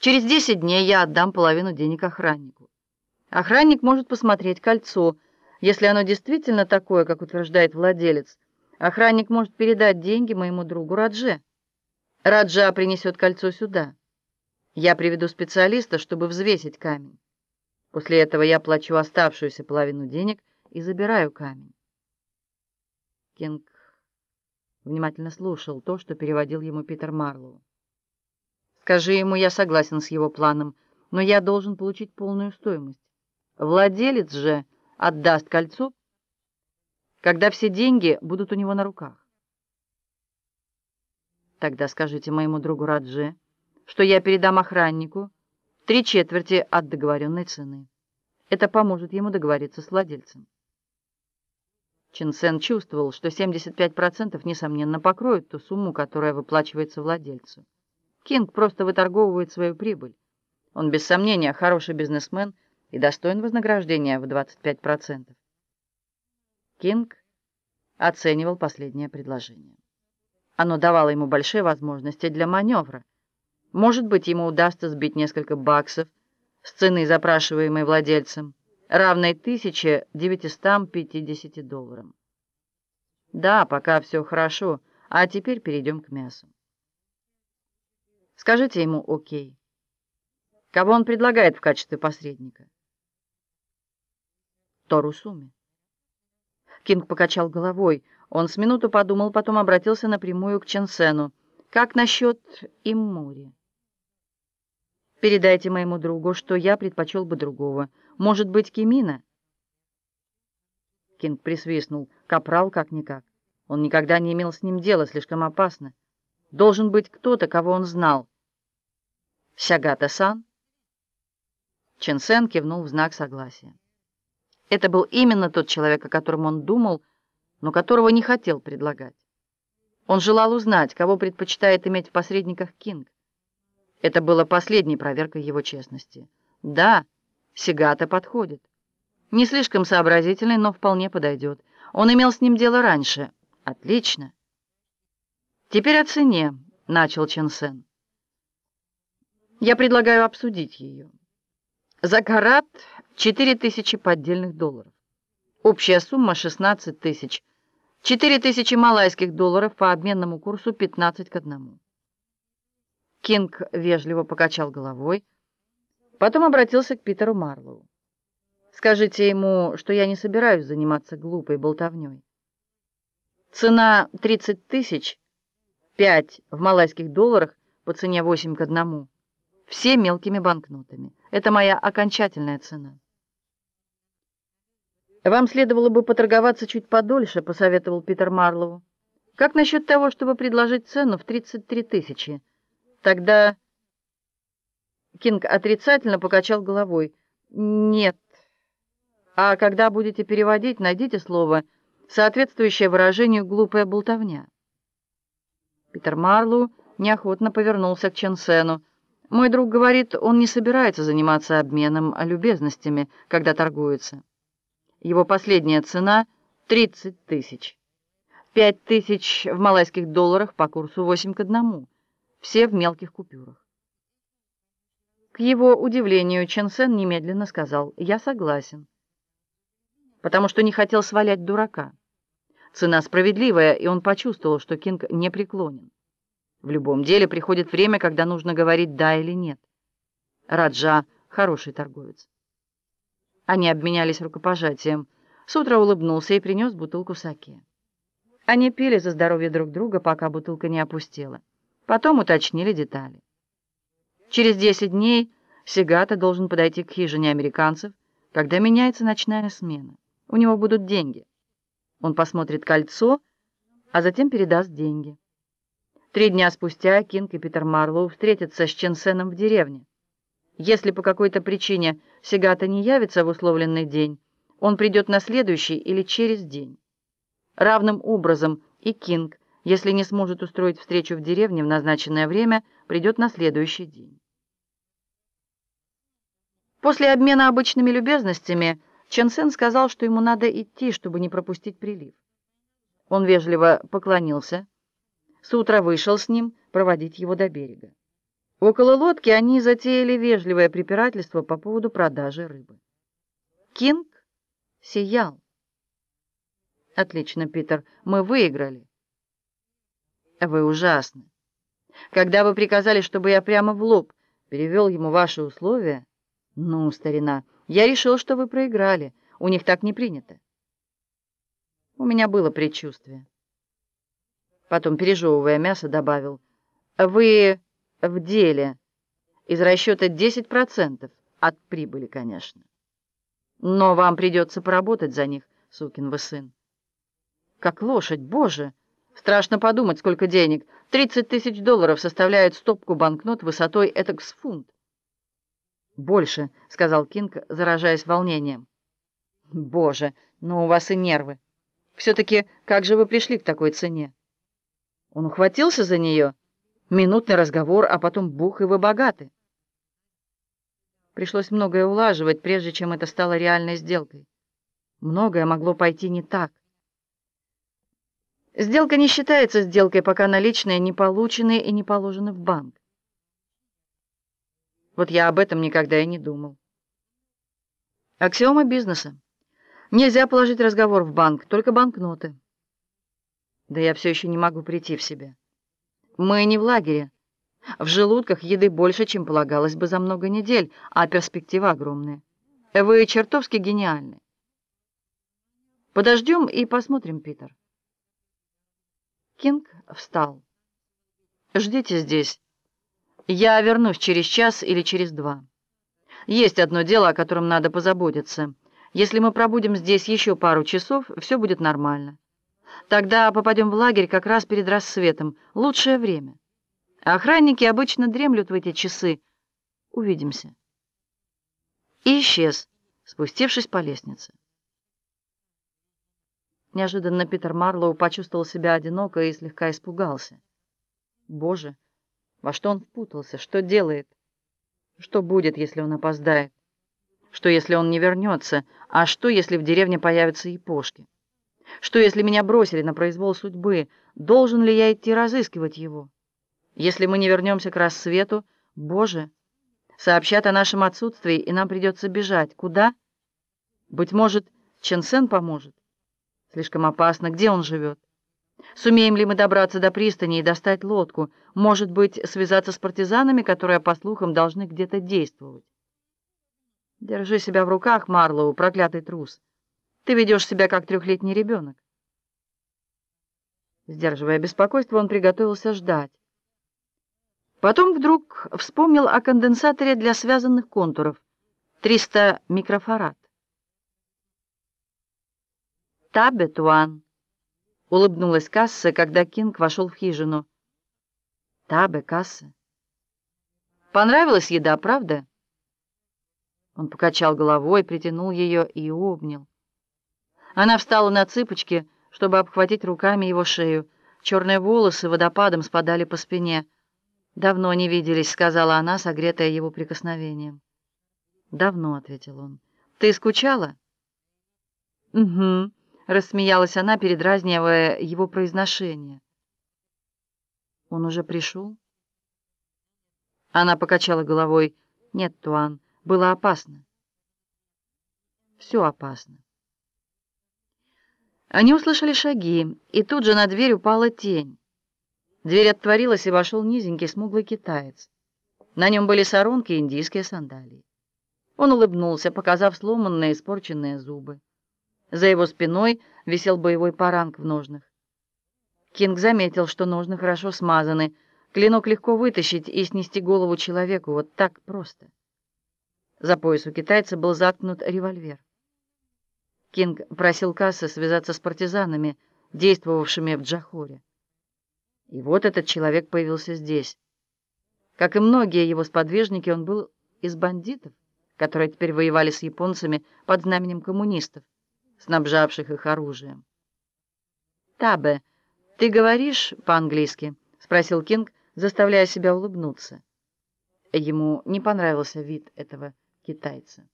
Через 10 дней я отдам половину денег охраннику. Охранник может посмотреть кольцо. Если оно действительно такое, как утверждает владелец, охранник может передать деньги моему другу Радже. Раджа принесет кольцо сюда. Я приведу специалиста, чтобы взвесить камень. После этого я плачу оставшуюся половину денег и забираю камень. Кинг внимательно слушал то, что переводил ему Питер Марлоу. Скажи ему, я согласен с его планом, но я должен получить полную стоимость. Владелец же отдаст кольцо, когда все деньги будут у него на руках. Тогда скажите моему другу Радже, что я передам охраннику три четверти от договоренной цены. Это поможет ему договориться с владельцем. Чин Сен чувствовал, что 75% несомненно покроют ту сумму, которая выплачивается владельцу. Кинг просто выторговывает свою прибыль. Он без сомнения хороший бизнесмен и достоин вознаграждения в 25%. Кинг оценивал последнее предложение. Оно давало ему большие возможности для маневра. Может быть, ему удастся сбить несколько баксов с цены, запрашиваемой владельцем, равной 1950 долларам. Да, пока все хорошо, а теперь перейдем к мясу. Скажите ему «Окей». Кого он предлагает в качестве посредника? Тору Суми. Кинг покачал головой. Он с минуту подумал, потом обратился напрямую к Ченсену. «Как насчет Иммури?» «Передайте моему другу, что я предпочел бы другого. Может быть, Кимина?» Кинг присвистнул. «Капрал как-никак. Он никогда не имел с ним дела, слишком опасно. Должен быть кто-то, кого он знал. Сягата-сан?» Ченсен кивнул в знак согласия. Это был именно тот человек, о котором он думал, но которого не хотел предлагать. Он желал узнать, кого предпочитает иметь в посредниках Кинг. Это было последней проверкой его честности. Да, Сигата подходит. Не слишком сообразительный, но вполне подойдет. Он имел с ним дело раньше. Отлично. Теперь о цене, начал Чен Я предлагаю обсудить ее. За карат 4 тысячи поддельных долларов. Общая сумма 16 тысяч. 4 тысячи малайских долларов по обменному курсу 15 к 1. Кинг вежливо покачал головой, потом обратился к Питеру Марлоу. «Скажите ему, что я не собираюсь заниматься глупой болтовней. Цена 30 тысяч, 5 в малайских долларах по цене 8 к 1, все мелкими банкнотами. Это моя окончательная цена». «Вам следовало бы поторговаться чуть подольше», — посоветовал Питер Марлоу. «Как насчет того, чтобы предложить цену в 33 тысячи?» Тогда Кинг отрицательно покачал головой. «Нет. А когда будете переводить, найдите слово, соответствующее выражению «глупая болтовня». Питер Марлоу неохотно повернулся к Ченсену. «Мой друг говорит, он не собирается заниматься обменом любезностями, когда торгуется». Его последняя цена — 30 тысяч. 5 тысяч в малайских долларах по курсу 8 к 1. Все в мелких купюрах. К его удивлению Чен Сен немедленно сказал «Я согласен», потому что не хотел свалять дурака. Цена справедливая, и он почувствовал, что Кинг не преклонен. В любом деле приходит время, когда нужно говорить «да» или «нет». Раджа — хороший торговец. Они обменялись рукопожатием. С утра улыбнулся и принес бутылку саке. Они пили за здоровье друг друга, пока бутылка не опустела. Потом уточнили детали. Через 10 дней Сегата должен подойти к хижине американцев, когда меняется ночная смена. У него будут деньги. Он посмотрит кольцо, а затем передаст деньги. Три дня спустя Кинг и Питер Марлоу встретятся с Ченсеном в деревне. Если по какой-то причине Сегата не явится в условленный день, он придет на следующий или через день. Равным образом и Кинг, если не сможет устроить встречу в деревне в назначенное время, придет на следующий день. После обмена обычными любезностями Чен Сен сказал, что ему надо идти, чтобы не пропустить прилив. Он вежливо поклонился. С утра вышел с ним проводить его до берега. Около лодки они затеяли вежливое препирательство по поводу продажи рыбы. Кинг сиял. Отлично, Питер, мы выиграли. Вы ужасны. Когда вы приказали, чтобы я прямо в лоб перевел ему ваши условия, ну, старина, я решил, что вы проиграли. У них так не принято. У меня было предчувствие. Потом, пережевывая мясо, добавил, вы в деле из расчета 10% от прибыли, конечно. Но вам придется поработать за них, сукин вы сын. Как лошадь, боже! Страшно подумать, сколько денег. 30 тысяч долларов составляет стопку банкнот высотой этак с фунт. «Больше», — сказал Кинг, заражаясь волнением. «Боже, ну у вас и нервы. Все-таки как же вы пришли к такой цене?» Он ухватился за нее. Минутный разговор, а потом бух, и вы богаты. Пришлось многое улаживать, прежде чем это стало реальной сделкой. Многое могло пойти не так. Сделка не считается сделкой, пока наличные не получены и не положены в банк. Вот я об этом никогда и не думал. Аксиома бизнеса. Нельзя положить разговор в банк, только банкноты. Да я все еще не могу прийти в себя. Мы не в лагере. В желудках еды больше, чем полагалось бы за много недель, а перспектива огромная. Вы чертовски гениальны. Подождем и посмотрим, Питер. Кинг встал. Ждите здесь. Я вернусь через час или через два. Есть одно дело, о котором надо позаботиться. Если мы пробудем здесь еще пару часов, все будет нормально. Тогда попадем в лагерь как раз перед рассветом. Лучшее время. Охранники обычно дремлют в эти часы. Увидимся. И исчез, спустившись по лестнице. Неожиданно Питер Марлоу почувствовал себя одиноко и слегка испугался. Боже! Во что он впутался? Что делает? Что будет, если он опоздает? Что, если он не вернется? А что, если в деревне появятся япошки? Что, если меня бросили на произвол судьбы? Должен ли я идти разыскивать его? Если мы не вернемся к рассвету, Боже, сообщат о нашем отсутствии, и нам придется бежать. Куда? Быть может, Ченсен поможет? Слишком опасно. Где он живет? Сумеем ли мы добраться до пристани и достать лодку? Может быть, связаться с партизанами, которые, по слухам, должны где-то действовать? Держи себя в руках, Марлоу, проклятый трус. Ты ведешь себя, как трехлетний ребенок. Сдерживая беспокойство, он приготовился ждать. Потом вдруг вспомнил о конденсаторе для связанных контуров. 300 микрофарад. Табетуан. Улыбнулась Касса, когда Кинг вошел в хижину. «Табе, Касса». «Понравилась еда, правда?» Он покачал головой, притянул ее и обнял. Она встала на цыпочки, чтобы обхватить руками его шею. Черные волосы водопадом спадали по спине. «Давно не виделись», — сказала она, согретая его прикосновением. «Давно», — ответил он. «Ты скучала?» «Угу», Рассмеялась она, передразнивая его произношение. «Он уже пришел?» Она покачала головой. «Нет, Туан, было опасно». «Все опасно». Они услышали шаги, и тут же на дверь упала тень. Дверь отворилась, и вошел низенький смуглый китаец. На нем были саронки и индийские сандалии. Он улыбнулся, показав сломанные испорченные зубы. За его спиной висел боевой паранг в ножнах. Кинг заметил, что ножны хорошо смазаны. Клинок легко вытащить и снести голову человеку вот так просто. За пояс у китайца был заткнут револьвер. Кинг просил Касса связаться с партизанами, действовавшими в Джахоре. И вот этот человек появился здесь. Как и многие его сподвижники, он был из бандитов, которые теперь воевали с японцами под знаменем коммунистов снабжавших их оружием. «Табе, ты говоришь по-английски?» — спросил Кинг, заставляя себя улыбнуться. Ему не понравился вид этого китайца.